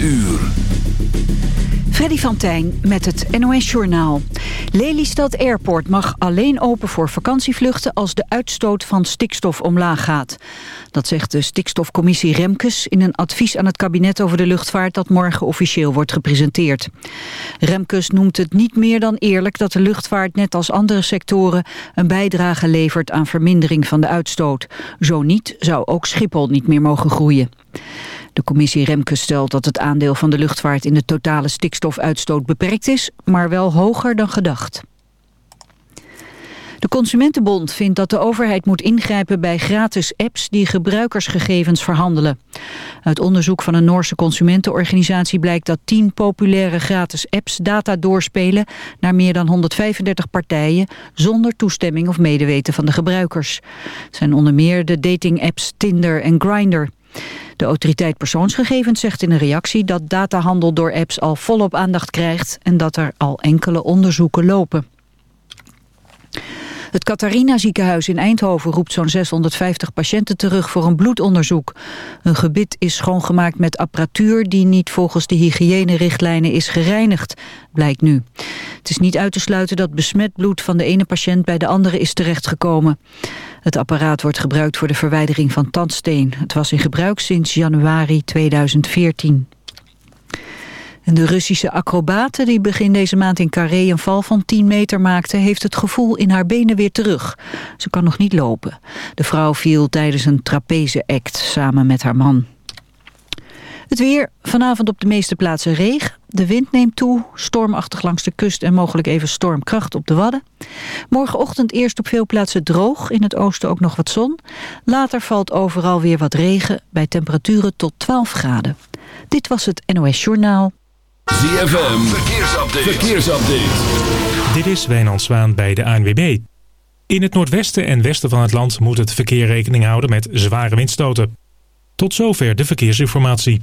uur. Freddy van Tijn met het NOS-journaal. Lelystad Airport mag alleen open voor vakantievluchten... als de uitstoot van stikstof omlaag gaat. Dat zegt de stikstofcommissie Remkes... in een advies aan het kabinet over de luchtvaart... dat morgen officieel wordt gepresenteerd. Remkes noemt het niet meer dan eerlijk... dat de luchtvaart net als andere sectoren... een bijdrage levert aan vermindering van de uitstoot. Zo niet zou ook Schiphol niet meer mogen groeien. De commissie Remke stelt dat het aandeel van de luchtvaart in de totale stikstofuitstoot beperkt is, maar wel hoger dan gedacht. De Consumentenbond vindt dat de overheid moet ingrijpen bij gratis apps die gebruikersgegevens verhandelen. Uit onderzoek van een Noorse consumentenorganisatie blijkt dat 10 populaire gratis apps data doorspelen naar meer dan 135 partijen zonder toestemming of medeweten van de gebruikers. Zijn onder meer de datingapps Tinder en Grindr. De autoriteit persoonsgegevens zegt in een reactie dat datahandel door apps al volop aandacht krijgt en dat er al enkele onderzoeken lopen. Het Catharina ziekenhuis in Eindhoven roept zo'n 650 patiënten terug voor een bloedonderzoek. Een gebit is schoongemaakt met apparatuur die niet volgens de hygiënerichtlijnen is gereinigd, blijkt nu. Het is niet uit te sluiten dat besmet bloed van de ene patiënt bij de andere is terechtgekomen. Het apparaat wordt gebruikt voor de verwijdering van tandsteen. Het was in gebruik sinds januari 2014. En de Russische acrobate die begin deze maand in Carré een val van 10 meter maakte... heeft het gevoel in haar benen weer terug. Ze kan nog niet lopen. De vrouw viel tijdens een trapeze-act samen met haar man. Het weer, vanavond op de meeste plaatsen regen. De wind neemt toe, stormachtig langs de kust en mogelijk even stormkracht op de Wadden. Morgenochtend eerst op veel plaatsen droog, in het oosten ook nog wat zon. Later valt overal weer wat regen, bij temperaturen tot 12 graden. Dit was het NOS Journaal. ZFM, verkeersupdate. verkeersupdate. Dit is Wijnand Zwaan bij de ANWB. In het noordwesten en westen van het land moet het verkeer rekening houden met zware windstoten. Tot zover de verkeersinformatie.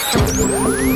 Thank you.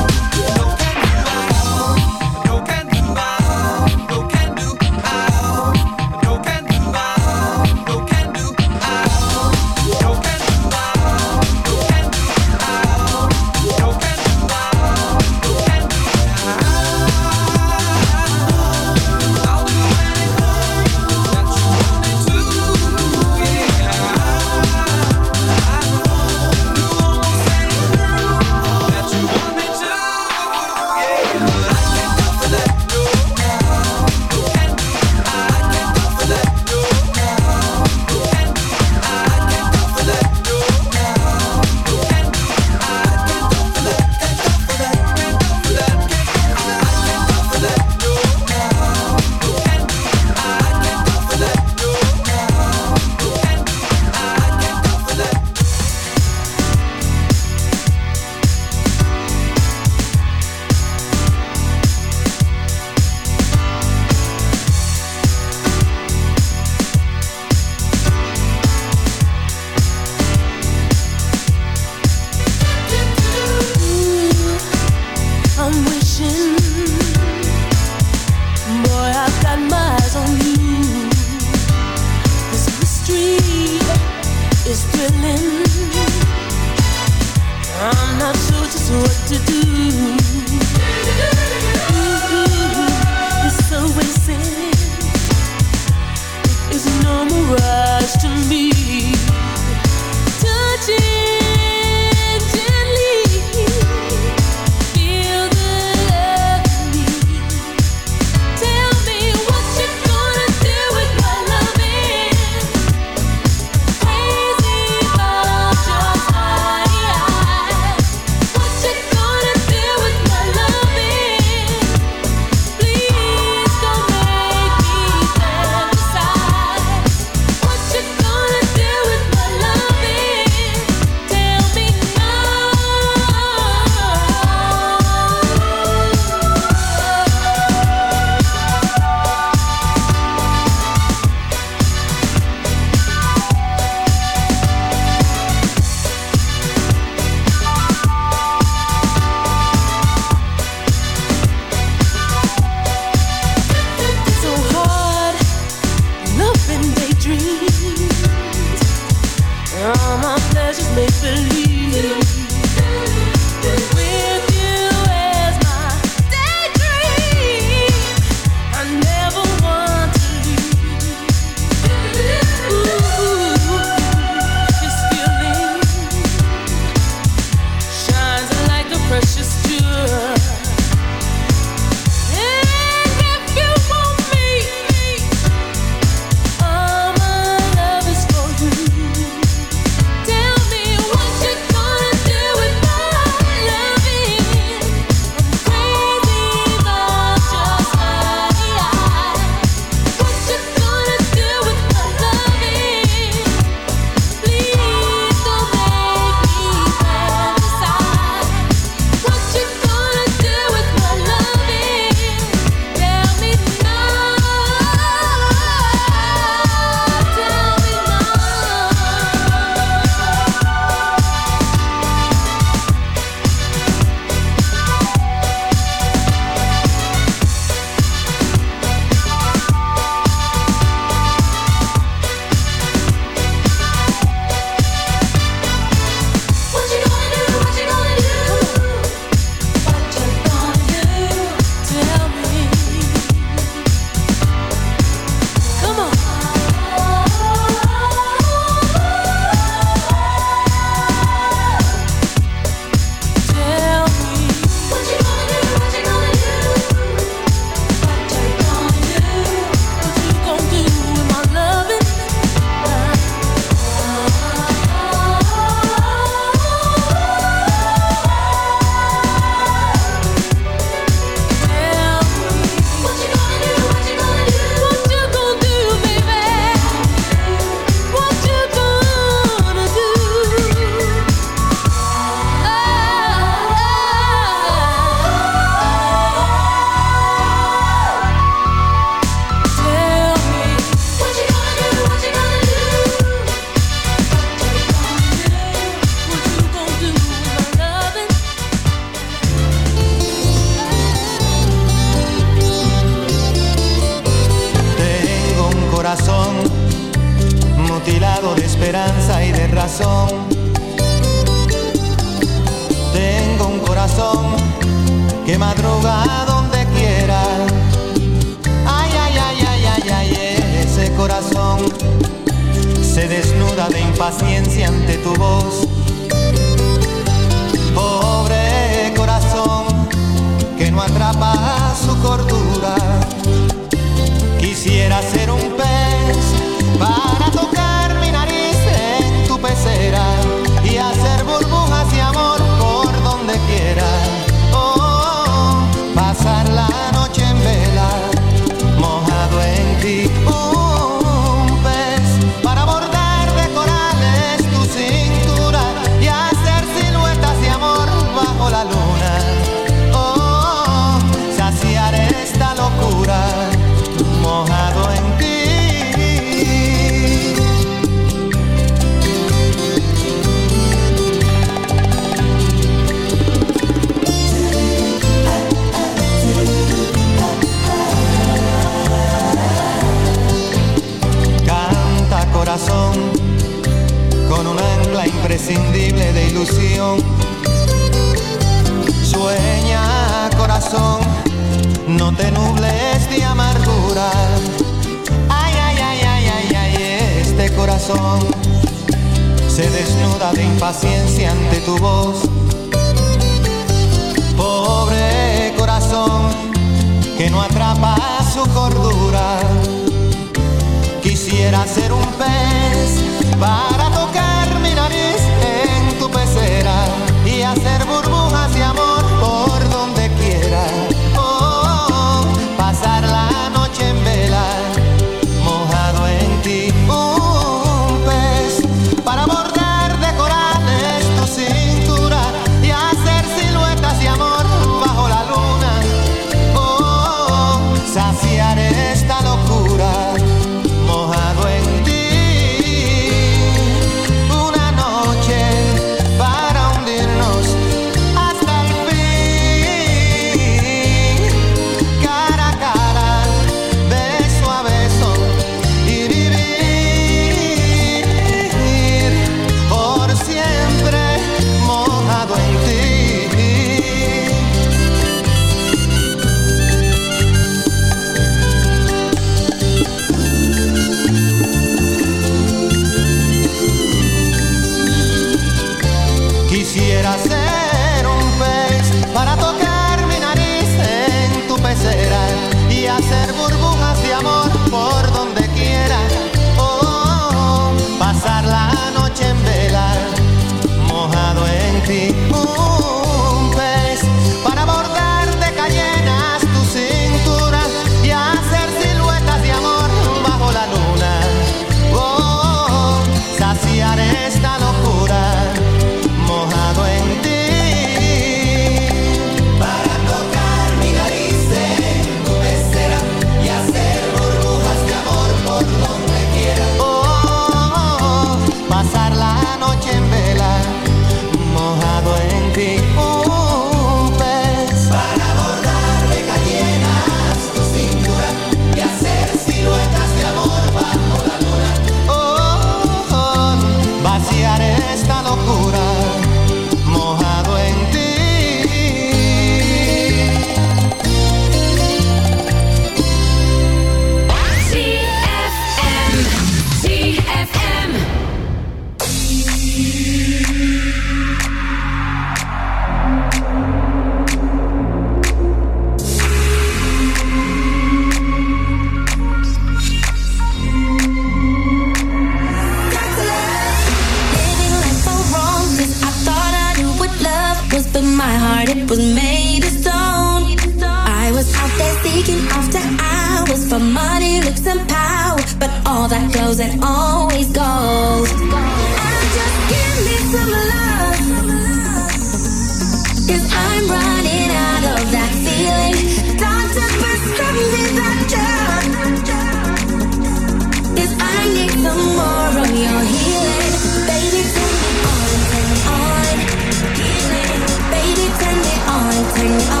On, turn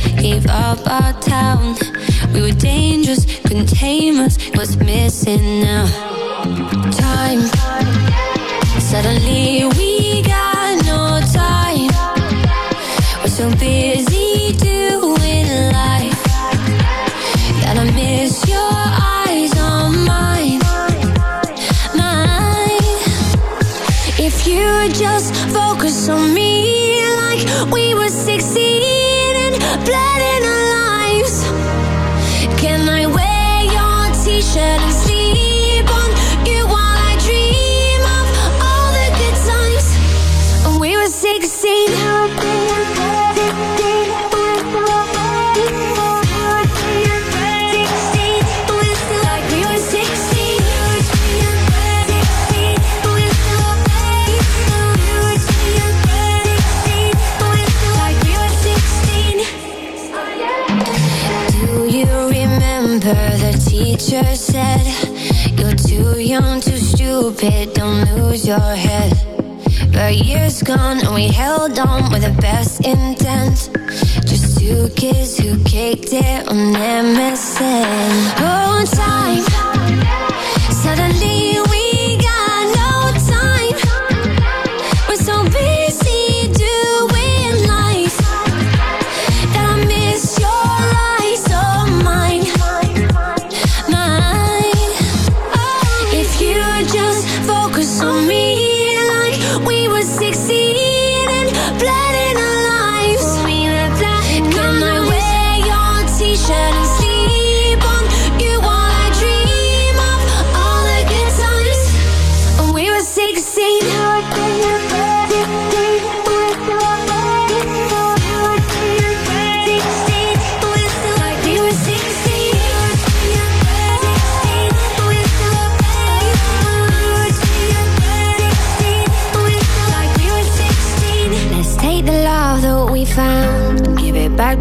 small house. her, the teacher said You're too young, too stupid, don't lose your head. But years gone and we held on with the best intent. Just two kids who kicked it on MSN Oh, time, suddenly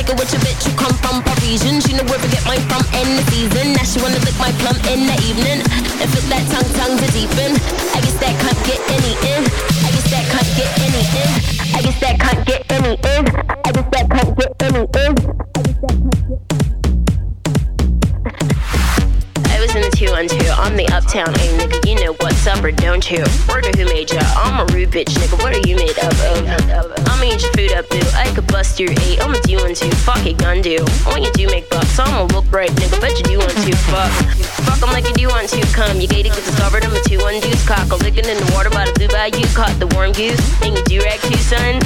Kick it with your bitch who come from Parisian. She know where to get mine from in the season. Now she wanna lick my plum in the evening. And fit that tongue, tongue to deepen. I guess that can't get any in. I guess that can't get any in. I guess that can't get any in. I guess that can't get any in. I was in the 212, I'm the uptown Or don't you? Word who made ya? I'm a rude bitch nigga, what are you made up of? I'ma eat your food up boo, I could bust your eight, I'ma do one two, fuck it gun do. When you do make bucks, I'ma look right nigga, bet you do want to, fuck. Fuck 'em like you do want to, come, you gated, get discovered, I'm a two one deuce, cock, a licking in the water by the blue bayou, caught the warm goose, and you do rag too son.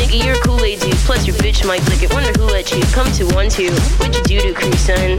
Nigga, you're a Kool-Aid dude, plus your bitch might lick it, wonder who let you come to one two, what you do to crew son?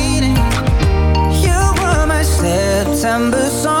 December song.